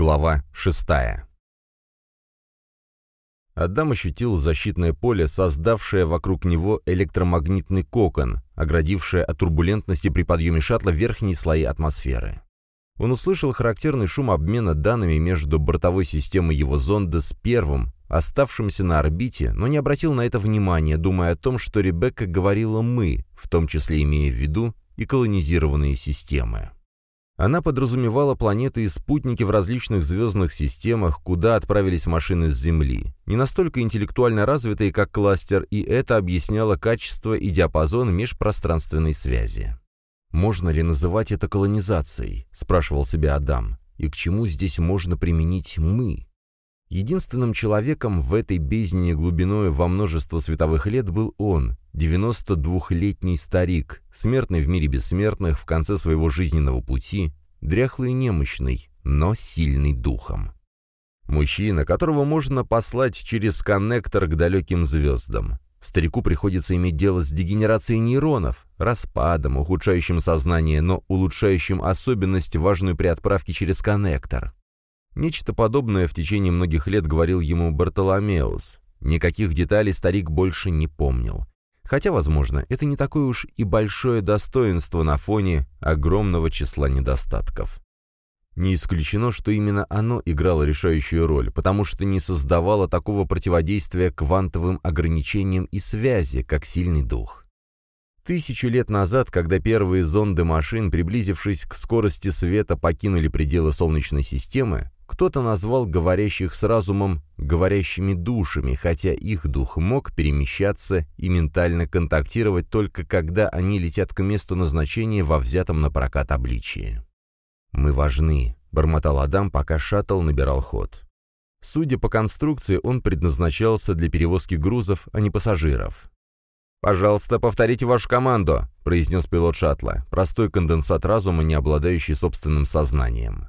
Глава шестая. Адам ощутил защитное поле, создавшее вокруг него электромагнитный кокон, оградившее от турбулентности при подъеме шаттла верхние слои атмосферы. Он услышал характерный шум обмена данными между бортовой системой его зонда с первым, оставшимся на орбите, но не обратил на это внимания, думая о том, что Ребекка говорила «мы», в том числе имея в виду и колонизированные системы. Она подразумевала планеты и спутники в различных звездных системах, куда отправились машины с Земли. Не настолько интеллектуально развитые, как кластер, и это объясняло качество и диапазон межпространственной связи. «Можно ли называть это колонизацией?» – спрашивал себя Адам. «И к чему здесь можно применить «мы»?» Единственным человеком в этой бездне глубиной во множество световых лет был он, 92-летний старик, смертный в мире бессмертных в конце своего жизненного пути, дряхлый и немощный, но сильный духом. Мужчина, которого можно послать через коннектор к далеким звездам. Старику приходится иметь дело с дегенерацией нейронов, распадом, ухудшающим сознание, но улучшающим особенность, важную при отправке через коннектор. Нечто подобное в течение многих лет говорил ему Бартоломеус. Никаких деталей старик больше не помнил. Хотя, возможно, это не такое уж и большое достоинство на фоне огромного числа недостатков. Не исключено, что именно оно играло решающую роль, потому что не создавало такого противодействия квантовым ограничениям и связи, как сильный дух. Тысячу лет назад, когда первые зонды машин, приблизившись к скорости света, покинули пределы Солнечной системы, кто-то назвал говорящих с разумом «говорящими душами», хотя их дух мог перемещаться и ментально контактировать только когда они летят к месту назначения во взятом на прокат обличии. «Мы важны», — бормотал Адам, пока шаттл набирал ход. Судя по конструкции, он предназначался для перевозки грузов, а не пассажиров. «Пожалуйста, повторите вашу команду», — произнес пилот шаттла, простой конденсат разума, не обладающий собственным сознанием.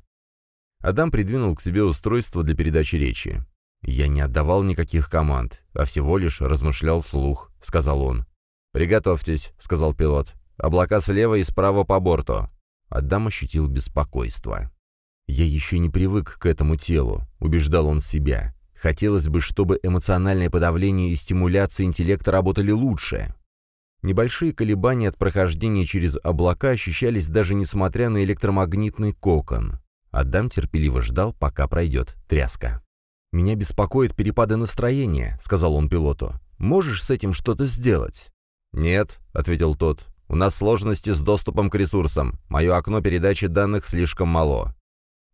Адам придвинул к себе устройство для передачи речи. «Я не отдавал никаких команд, а всего лишь размышлял вслух», — сказал он. «Приготовьтесь», — сказал пилот. «Облака слева и справа по борту». Адам ощутил беспокойство. «Я еще не привык к этому телу», — убеждал он себя. «Хотелось бы, чтобы эмоциональное подавление и стимуляция интеллекта работали лучше». Небольшие колебания от прохождения через облака ощущались даже несмотря на электромагнитный кокон. Адам терпеливо ждал, пока пройдет тряска. «Меня беспокоит перепады настроения», — сказал он пилоту. «Можешь с этим что-то сделать?» «Нет», — ответил тот. «У нас сложности с доступом к ресурсам. Мое окно передачи данных слишком мало».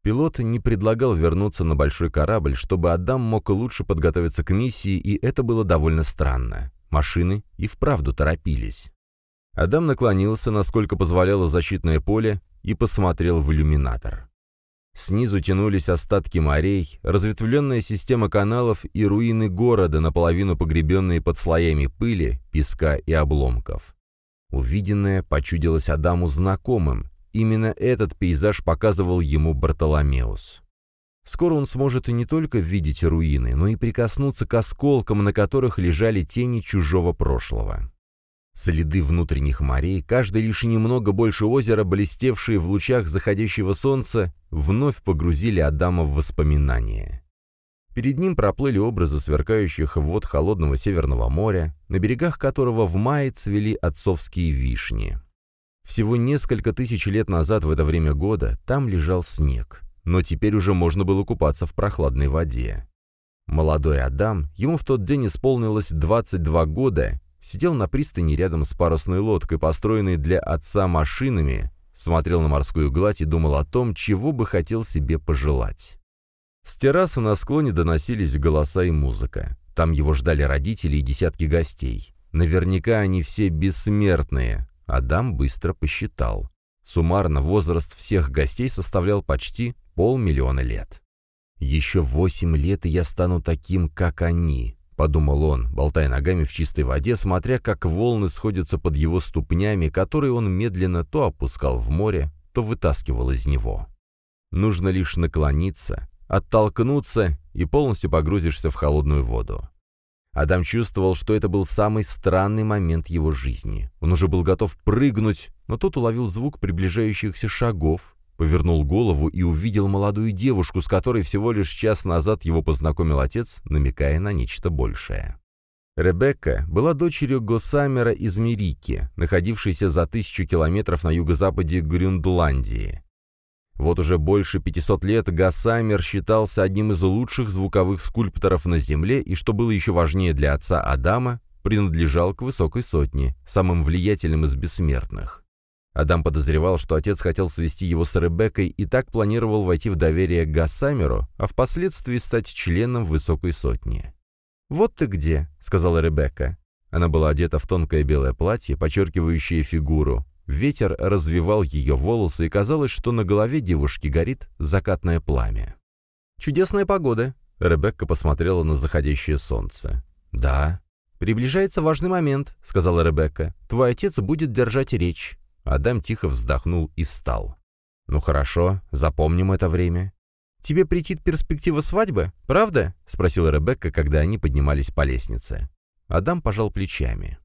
Пилот не предлагал вернуться на большой корабль, чтобы Адам мог лучше подготовиться к миссии, и это было довольно странно. Машины и вправду торопились. Адам наклонился, насколько позволяло защитное поле, и посмотрел в иллюминатор. Снизу тянулись остатки морей, разветвленная система каналов и руины города, наполовину погребенные под слоями пыли, песка и обломков. Увиденное почудилось Адаму знакомым. Именно этот пейзаж показывал ему Бартоломеус. Скоро он сможет не только видеть руины, но и прикоснуться к осколкам, на которых лежали тени чужого прошлого. Следы внутренних морей, каждый лишь немного больше озера, блестевшие в лучах заходящего солнца, вновь погрузили Адама в воспоминания. Перед ним проплыли образы сверкающих вод холодного Северного моря, на берегах которого в мае цвели отцовские вишни. Всего несколько тысяч лет назад в это время года там лежал снег, но теперь уже можно было купаться в прохладной воде. Молодой Адам, ему в тот день исполнилось 22 года, Сидел на пристани рядом с парусной лодкой, построенной для отца машинами, смотрел на морскую гладь и думал о том, чего бы хотел себе пожелать. С террасы на склоне доносились голоса и музыка. Там его ждали родители и десятки гостей. Наверняка они все бессмертные. Адам быстро посчитал. Суммарно возраст всех гостей составлял почти полмиллиона лет. «Еще восемь лет, и я стану таким, как они», — подумал он, болтая ногами в чистой воде, смотря как волны сходятся под его ступнями, которые он медленно то опускал в море, то вытаскивал из него. Нужно лишь наклониться, оттолкнуться, и полностью погрузишься в холодную воду. Адам чувствовал, что это был самый странный момент его жизни. Он уже был готов прыгнуть, но тут уловил звук приближающихся шагов повернул голову и увидел молодую девушку, с которой всего лишь час назад его познакомил отец, намекая на нечто большее. Ребекка была дочерью Госамера из Мерики, находившейся за тысячу километров на юго-западе Грюндландии. Вот уже больше 500 лет Гасамер считался одним из лучших звуковых скульпторов на Земле и, что было еще важнее для отца Адама, принадлежал к высокой сотне, самым влиятельным из бессмертных. Адам подозревал, что отец хотел свести его с Ребеккой и так планировал войти в доверие к Гасамеру, а впоследствии стать членом высокой сотни. «Вот ты где», — сказала Ребекка. Она была одета в тонкое белое платье, подчеркивающее фигуру, Ветер развивал ее волосы, и казалось, что на голове девушки горит закатное пламя. «Чудесная погода», — Ребекка посмотрела на заходящее солнце. «Да». «Приближается важный момент», — сказала Ребекка. «Твой отец будет держать речь». Адам тихо вздохнул и встал. «Ну хорошо, запомним это время». «Тебе претит перспектива свадьбы, правда?» — спросила Ребекка, когда они поднимались по лестнице. Адам пожал плечами.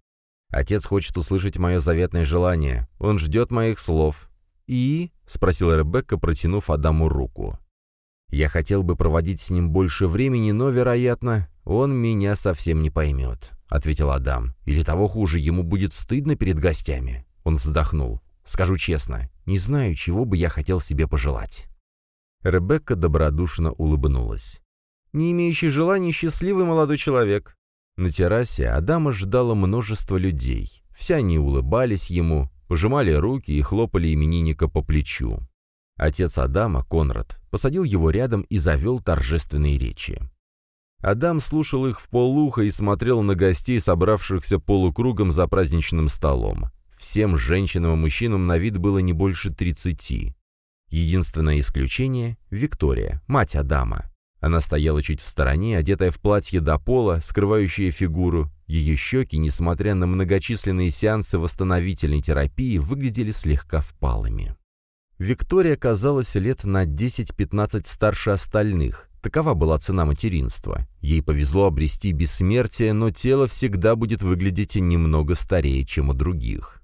Отец хочет услышать мое заветное желание. Он ждет моих слов». «И?» — спросила Ребекка, протянув Адаму руку. «Я хотел бы проводить с ним больше времени, но, вероятно, он меня совсем не поймет», — ответил Адам. «Или того хуже, ему будет стыдно перед гостями». Он вздохнул. «Скажу честно, не знаю, чего бы я хотел себе пожелать». Ребекка добродушно улыбнулась. «Не имеющий желаний счастливый молодой человек. На террасе Адама ждало множество людей. Все они улыбались ему, пожимали руки и хлопали именинника по плечу. Отец Адама, Конрад, посадил его рядом и завел торжественные речи. Адам слушал их в полуха и смотрел на гостей, собравшихся полукругом за праздничным столом. Всем женщинам и мужчинам на вид было не больше тридцати. Единственное исключение — Виктория, мать Адама. Она стояла чуть в стороне, одетая в платье до пола, скрывающее фигуру. Ее щеки, несмотря на многочисленные сеансы восстановительной терапии, выглядели слегка впалыми. Виктория казалась лет на 10-15 старше остальных. Такова была цена материнства. Ей повезло обрести бессмертие, но тело всегда будет выглядеть немного старее, чем у других.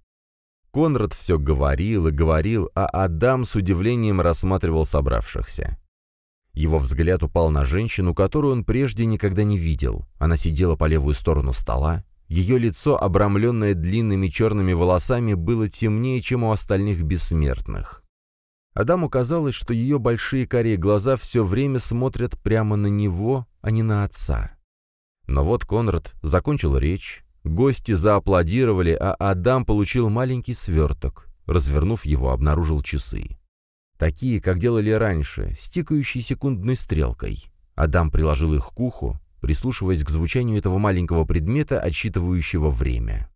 Конрад все говорил и говорил, а Адам с удивлением рассматривал собравшихся. Его взгляд упал на женщину, которую он прежде никогда не видел. Она сидела по левую сторону стола. Ее лицо, обрамленное длинными черными волосами, было темнее, чем у остальных бессмертных. Адаму казалось, что ее большие карие глаза все время смотрят прямо на него, а не на отца. Но вот Конрад закончил речь, гости зааплодировали, а Адам получил маленький сверток. Развернув его, обнаружил часы. Такие, как делали раньше, с тикающей секундной стрелкой. Адам приложил их к уху, прислушиваясь к звучанию этого маленького предмета, отсчитывающего время.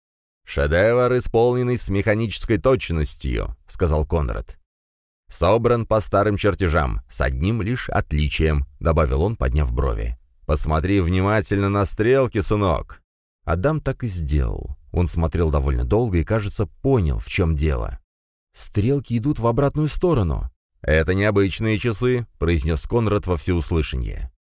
«Шедевр, исполненный с механической точностью», — сказал Конрад. «Собран по старым чертежам, с одним лишь отличием», — добавил он, подняв брови. «Посмотри внимательно на стрелки, сынок». Адам так и сделал. Он смотрел довольно долго и, кажется, понял, в чем дело. «Стрелки идут в обратную сторону». «Это необычные часы», — произнес Конрад во всеуслышание.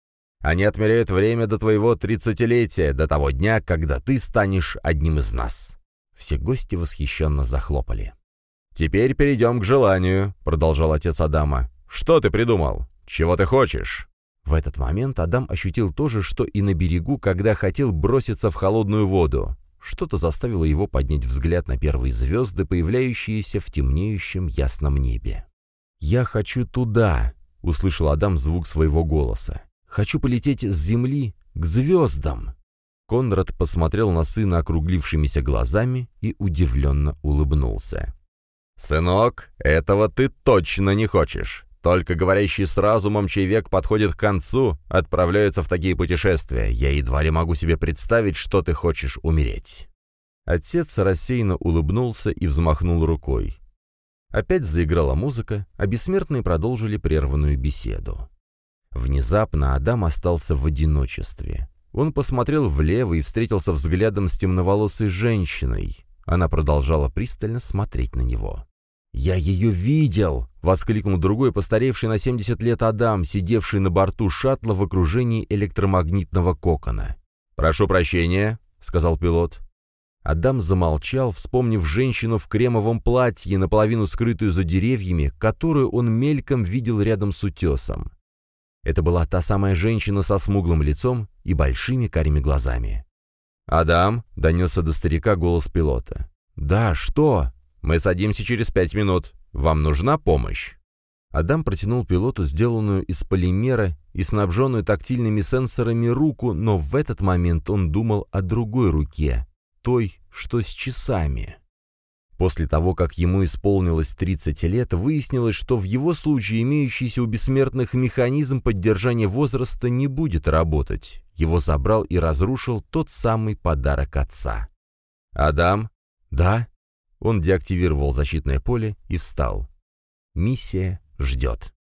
«Они отмеряют время до твоего тридцатилетия, до того дня, когда ты станешь одним из нас». Все гости восхищенно захлопали. «Теперь перейдем к желанию», — продолжал отец Адама. «Что ты придумал? Чего ты хочешь?» В этот момент Адам ощутил то же, что и на берегу, когда хотел броситься в холодную воду. Что-то заставило его поднять взгляд на первые звезды, появляющиеся в темнеющем ясном небе. «Я хочу туда!» — услышал Адам звук своего голоса. «Хочу полететь с земли к звездам!» Конрад посмотрел на сына округлившимися глазами и удивленно улыбнулся. «Сынок, этого ты точно не хочешь. Только говорящий с разумом, чей век подходит к концу, отправляются в такие путешествия. Я едва ли могу себе представить, что ты хочешь умереть». Отец рассеянно улыбнулся и взмахнул рукой. Опять заиграла музыка, а бессмертные продолжили прерванную беседу. Внезапно Адам остался в одиночестве. Он посмотрел влево и встретился взглядом с темноволосой женщиной. Она продолжала пристально смотреть на него. «Я ее видел!» — воскликнул другой, постаревший на 70 лет Адам, сидевший на борту шаттла в окружении электромагнитного кокона. «Прошу прощения», — сказал пилот. Адам замолчал, вспомнив женщину в кремовом платье, наполовину скрытую за деревьями, которую он мельком видел рядом с утесом. Это была та самая женщина со смуглым лицом и большими карими глазами. «Адам», — донесся до старика голос пилота. «Да, что?» «Мы садимся через пять минут. Вам нужна помощь?» Адам протянул пилоту сделанную из полимера и снабженную тактильными сенсорами руку, но в этот момент он думал о другой руке, той, что с часами. После того, как ему исполнилось 30 лет, выяснилось, что в его случае имеющийся у бессмертных механизм поддержания возраста не будет работать. Его забрал и разрушил тот самый подарок отца. «Адам?» «Да?» Он деактивировал защитное поле и встал. Миссия ждет.